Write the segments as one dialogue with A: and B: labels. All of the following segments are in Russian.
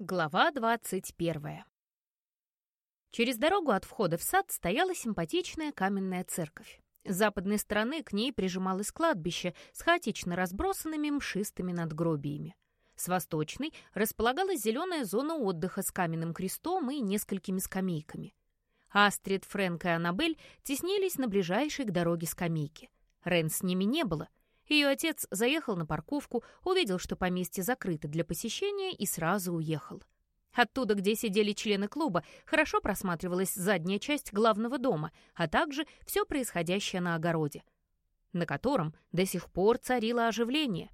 A: Глава 21 Через дорогу от входа в сад стояла симпатичная каменная церковь. С западной стороны к ней прижималось кладбище с хаотично разбросанными мшистыми надгробиями. С восточной располагалась зеленая зона отдыха с каменным крестом и несколькими скамейками. Астрид, Фрэнк и Аннабель теснились на ближайшей к дороге скамейке. Рен с ними не было — ее отец заехал на парковку, увидел, что поместье закрыто для посещения и сразу уехал. Оттуда, где сидели члены клуба, хорошо просматривалась задняя часть главного дома, а также все происходящее на огороде, на котором до сих пор царило оживление.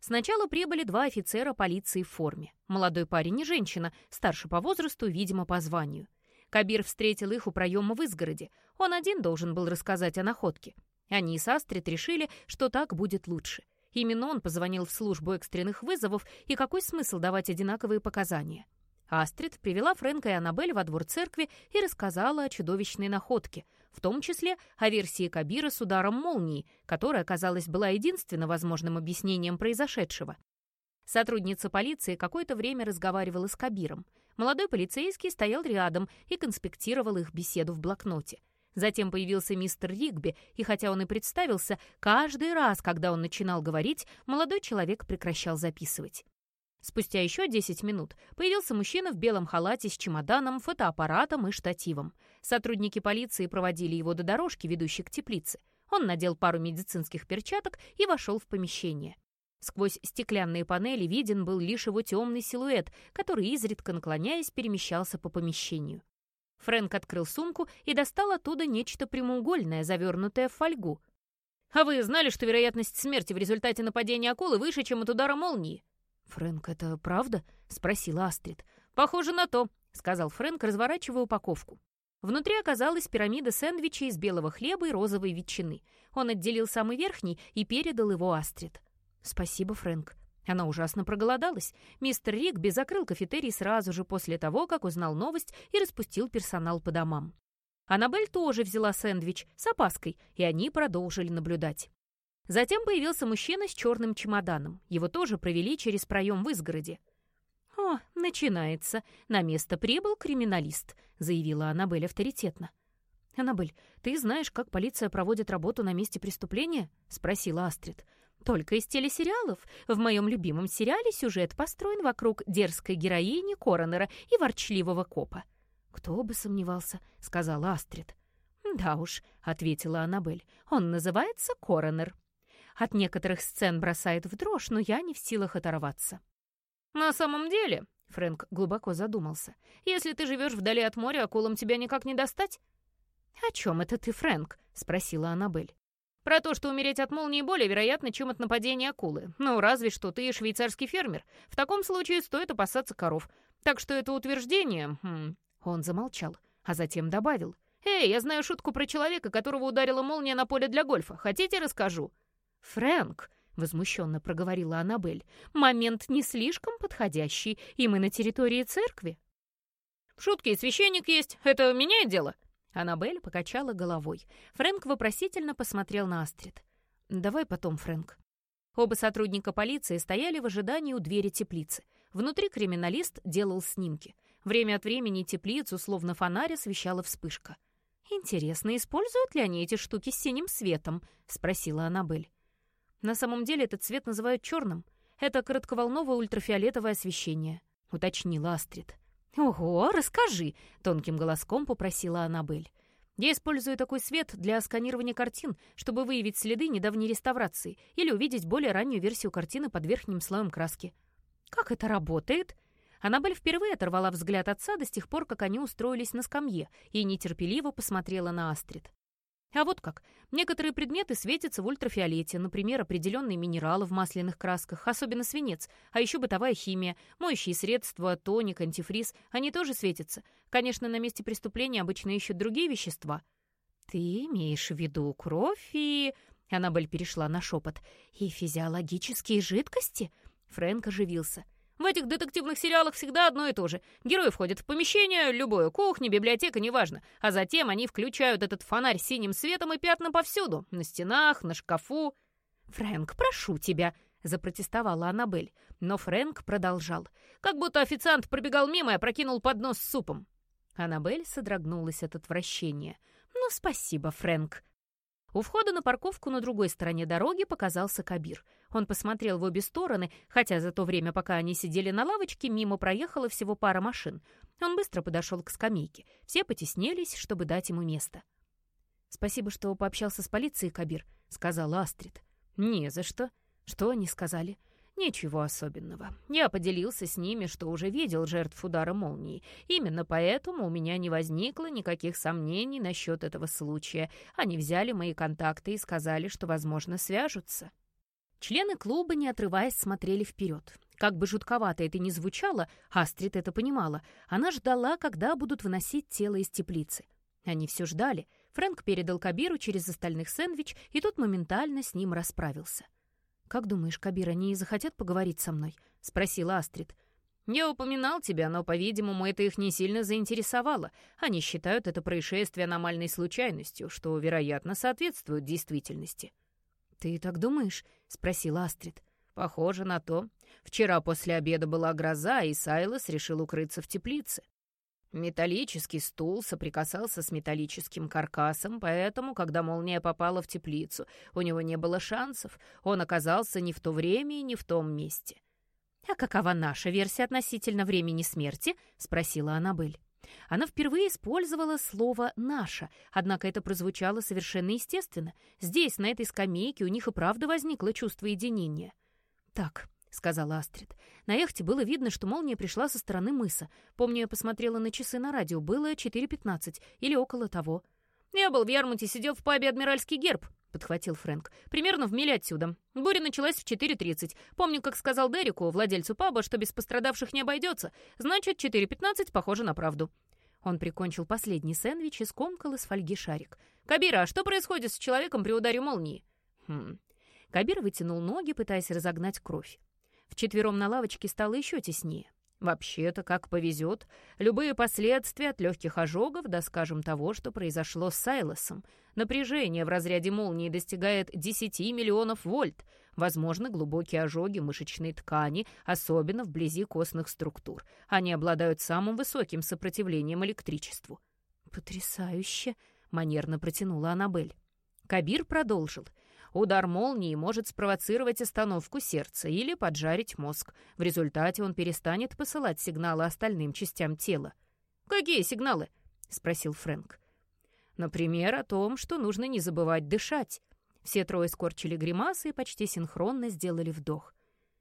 A: Сначала прибыли два офицера полиции в форме. Молодой парень и женщина, старше по возрасту, видимо, по званию. Кабир встретил их у проема в изгороде. Он один должен был рассказать о находке. Они с Астрид решили, что так будет лучше. Именно он позвонил в службу экстренных вызовов, и какой смысл давать одинаковые показания? Астрид привела Фрэнка и Аннабель во двор церкви и рассказала о чудовищной находке, в том числе о версии Кабира с ударом молнии, которая, казалось, была единственно возможным объяснением произошедшего. Сотрудница полиции какое-то время разговаривала с Кабиром. Молодой полицейский стоял рядом и конспектировал их беседу в блокноте. Затем появился мистер Ригби, и хотя он и представился, каждый раз, когда он начинал говорить, молодой человек прекращал записывать. Спустя еще 10 минут появился мужчина в белом халате с чемоданом, фотоаппаратом и штативом. Сотрудники полиции проводили его до дорожки, ведущей к теплице. Он надел пару медицинских перчаток и вошел в помещение. Сквозь стеклянные панели виден был лишь его темный силуэт, который, изредка наклоняясь, перемещался по помещению. Фрэнк открыл сумку и достал оттуда нечто прямоугольное, завернутое в фольгу. «А вы знали, что вероятность смерти в результате нападения акулы выше, чем от удара молнии?» «Фрэнк, это правда?» — спросила Астрид. «Похоже на то», — сказал Фрэнк, разворачивая упаковку. Внутри оказалась пирамида сэндвичей из белого хлеба и розовой ветчины. Он отделил самый верхний и передал его Астрид. «Спасибо, Фрэнк», она ужасно проголодалась. Мистер Ригби закрыл кафетерий сразу же после того, как узнал новость и распустил персонал по домам. Аннабель тоже взяла сэндвич с опаской, и они продолжили наблюдать. Затем появился мужчина с черным чемоданом. Его тоже провели через проем в изгороде. «О, начинается. На место прибыл криминалист», — заявила Аннабель авторитетно. «Аннабель, ты знаешь, как полиция проводит работу на месте преступления?» — спросила Астрид. Только из телесериалов. В моем любимом сериале сюжет построен вокруг дерзкой героини Коронера и ворчливого копа. «Кто бы сомневался», — сказала Астрид. «Да уж», — ответила Аннабель, — «он называется Коронер. От некоторых сцен бросает в дрожь, но я не в силах оторваться». «На самом деле», — Фрэнк глубоко задумался, «если ты живешь вдали от моря, акулам тебя никак не достать?» «О чем это ты, Фрэнк?» — спросила Аннабель. Про то, что умереть от молнии более вероятно, чем от нападения акулы. Ну, разве что ты швейцарский фермер. В таком случае стоит опасаться коров. Так что это утверждение... Хм... Он замолчал, а затем добавил. «Эй, я знаю шутку про человека, которого ударила молния на поле для гольфа. Хотите, расскажу?» «Фрэнк», — возмущенно проговорила Аннабель, «момент не слишком подходящий, и мы на территории церкви». «В шутке и священник есть. Это меняет дело?» Аннабель покачала головой. Фрэнк вопросительно посмотрел на Астрид. «Давай потом, Фрэнк». Оба сотрудника полиции стояли в ожидании у двери теплицы. Внутри криминалист делал снимки. Время от времени теплицу, словно фонарь, освещала вспышка. «Интересно, используют ли они эти штуки с синим светом?» — спросила Аннабель. «На самом деле этот цвет называют черным. Это коротковолновое ультрафиолетовое освещение», — уточнила Астрид. «Ого, расскажи!» — тонким голоском попросила Аннабель. «Я использую такой свет для сканирования картин, чтобы выявить следы недавней реставрации или увидеть более раннюю версию картины под верхним слоем краски». «Как это работает?» Аннабель впервые оторвала взгляд отца до тех пор, как они устроились на скамье, и нетерпеливо посмотрела на Астрид. А вот как. Некоторые предметы светятся в ультрафиолете, например, определенные минералы в масляных красках, особенно свинец, а еще бытовая химия, моющие средства, тоник, антифриз, они тоже светятся. Конечно, на месте преступления обычно ищут другие вещества. «Ты имеешь в виду кровь и...» Аннабель перешла на шепот. «И физиологические жидкости?» Фрэнк оживился. В этих детективных сериалах всегда одно и то же. Герои входят в помещение, любое, кухня, библиотека, неважно. А затем они включают этот фонарь синим светом и пятна повсюду. На стенах, на шкафу. «Фрэнк, прошу тебя!» — запротестовала Аннабель. Но Фрэнк продолжал. «Как будто официант пробегал мимо и опрокинул поднос с супом». Аннабель содрогнулась от отвращения. «Ну, спасибо, Фрэнк». У входа на парковку на другой стороне дороги показался Кабир. Он посмотрел в обе стороны, хотя за то время, пока они сидели на лавочке, мимо проехала всего пара машин. Он быстро подошел к скамейке. Все потеснились, чтобы дать ему место. «Спасибо, что пообщался с полицией, Кабир», — сказала Астрид. «Не за что. Что они сказали?» «Ничего особенного. Я поделился с ними, что уже видел жертв удара молнии. Именно поэтому у меня не возникло никаких сомнений насчет этого случая. Они взяли мои контакты и сказали, что, возможно, свяжутся». Члены клуба, не отрываясь, смотрели вперед. Как бы жутковато это ни звучало, Астрид это понимала. Она ждала, когда будут выносить тело из теплицы. Они все ждали. Фрэнк передал Кабиру через остальных сэндвич, и тот моментально с ним расправился. «Как думаешь, Кабир, они захотят поговорить со мной?» — спросила Астрид. «Я упоминал тебя, но, по-видимому, это их не сильно заинтересовало. Они считают это происшествие аномальной случайностью, что, вероятно, соответствует действительности». «Ты так думаешь?» — спросила Астрид. «Похоже на то. Вчера после обеда была гроза, и Сайлос решил укрыться в теплице. Металлический стул соприкасался с металлическим каркасом, поэтому, когда молния попала в теплицу, у него не было шансов. Он оказался не в то время и не в том месте. «А какова наша версия относительно времени смерти?» — спросила Аннабель. Она впервые использовала слово «наша», однако это прозвучало совершенно естественно. Здесь, на этой скамейке, у них и правда возникло чувство единения. «Так, сказала Астрид. На яхте было видно, что молния пришла со стороны мыса. Помню, я посмотрела на часы на радио. Было 4.15 или около того. «Я был в Ярмуте, сидел в пабе «Адмиральский герб», — подхватил Фрэнк. «Примерно в миле отсюда. Буря началась в 4.30. Помню, как сказал Дереку, владельцу паба, что без пострадавших не обойдется. Значит, 4.15 похоже на правду». Он прикончил последний сэндвич и скомкал из фольги шарик. «Кабира, а что происходит с человеком при ударе молнии?» «Хм...» Кабир вытянул ноги, пытаясь разогнать кровь. Вчетвером на лавочке стало еще теснее. Вообще-то, как повезет, любые последствия от легких ожогов, да скажем того, что произошло с Сайлосом. Напряжение в разряде молнии достигает 10 миллионов вольт. Возможно, глубокие ожоги мышечной ткани, особенно вблизи костных структур. Они обладают самым высоким сопротивлением электричеству. «Потрясающе!» — манерно протянула Аннабель. Кабир продолжил — Удар молнии может спровоцировать остановку сердца или поджарить мозг. В результате он перестанет посылать сигналы остальным частям тела. «Какие сигналы?» — спросил Фрэнк. «Например, о том, что нужно не забывать дышать». Все трое скорчили гримасы и почти синхронно сделали вдох.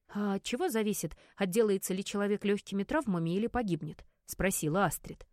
A: «А от чего зависит, отделается ли человек легкими травмами или погибнет?» — спросила Астрид.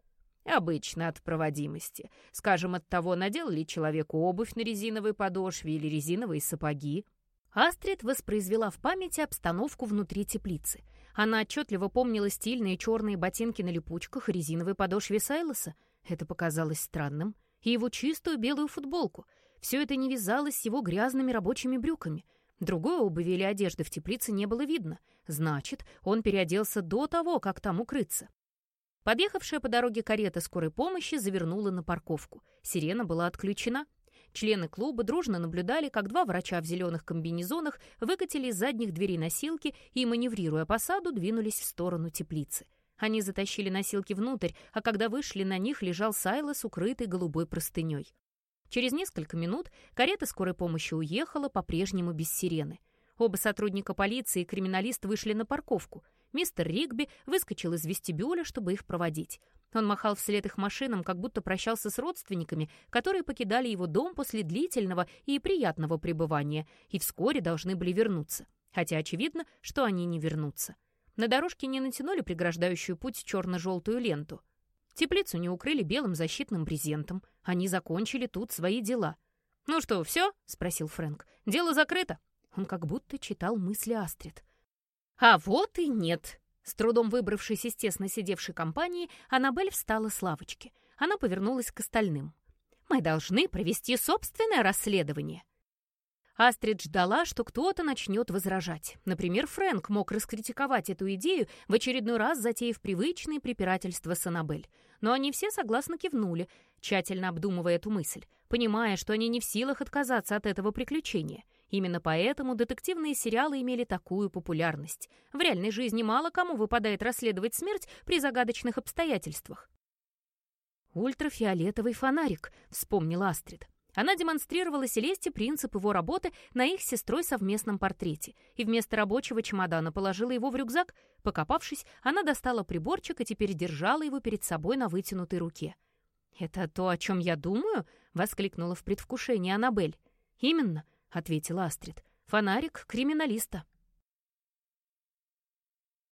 A: Обычно от проводимости. Скажем, от того, надел ли человеку обувь на резиновой подошве или резиновые сапоги. Астрид воспроизвела в памяти обстановку внутри теплицы. Она отчетливо помнила стильные черные ботинки на липучках и резиновой подошве Сайлоса. Это показалось странным. И его чистую белую футболку. Все это не вязалось с его грязными рабочими брюками. Другой обуви или одежды в теплице не было видно. Значит, он переоделся до того, как там укрыться. Подъехавшая по дороге карета скорой помощи завернула на парковку. Сирена была отключена. Члены клуба дружно наблюдали, как два врача в зеленых комбинезонах выкатили из задних дверей носилки и, маневрируя по саду, двинулись в сторону теплицы. Они затащили носилки внутрь, а когда вышли, на них лежал Сайлос, укрытый голубой простыней. Через несколько минут карета скорой помощи уехала, по-прежнему без сирены. Оба сотрудника полиции и криминалист вышли на парковку. Мистер Ригби выскочил из вестибюля, чтобы их проводить. Он махал вслед их машинам, как будто прощался с родственниками, которые покидали его дом после длительного и приятного пребывания и вскоре должны были вернуться. Хотя очевидно, что они не вернутся. На дорожке не натянули преграждающую путь черно-желтую ленту. Теплицу не укрыли белым защитным брезентом. Они закончили тут свои дела. «Ну что, все?» — спросил Фрэнк. «Дело закрыто». Он как будто читал мысли Астрид. А вот и нет. С трудом выбравшись из тесно сидевшей компании, Аннабель встала с лавочки. Она повернулась к остальным. «Мы должны провести собственное расследование». Астрид ждала, что кто-то начнет возражать. Например, Фрэнк мог раскритиковать эту идею, в очередной раз затеяв привычные препирательства с Аннабель. Но они все согласно кивнули, тщательно обдумывая эту мысль, понимая, что они не в силах отказаться от этого приключения. Именно поэтому детективные сериалы имели такую популярность. В реальной жизни мало кому выпадает расследовать смерть при загадочных обстоятельствах. «Ультрафиолетовый фонарик», — вспомнила Астрид. Она демонстрировала Селесте принцип его работы на их сестрой совместном портрете и вместо рабочего чемодана положила его в рюкзак. Покопавшись, она достала приборчик и теперь держала его перед собой на вытянутой руке. «Это то, о чем я думаю?» — воскликнула в предвкушении Аннабель. «Именно», — ответила Астрид. «Фонарик криминалиста».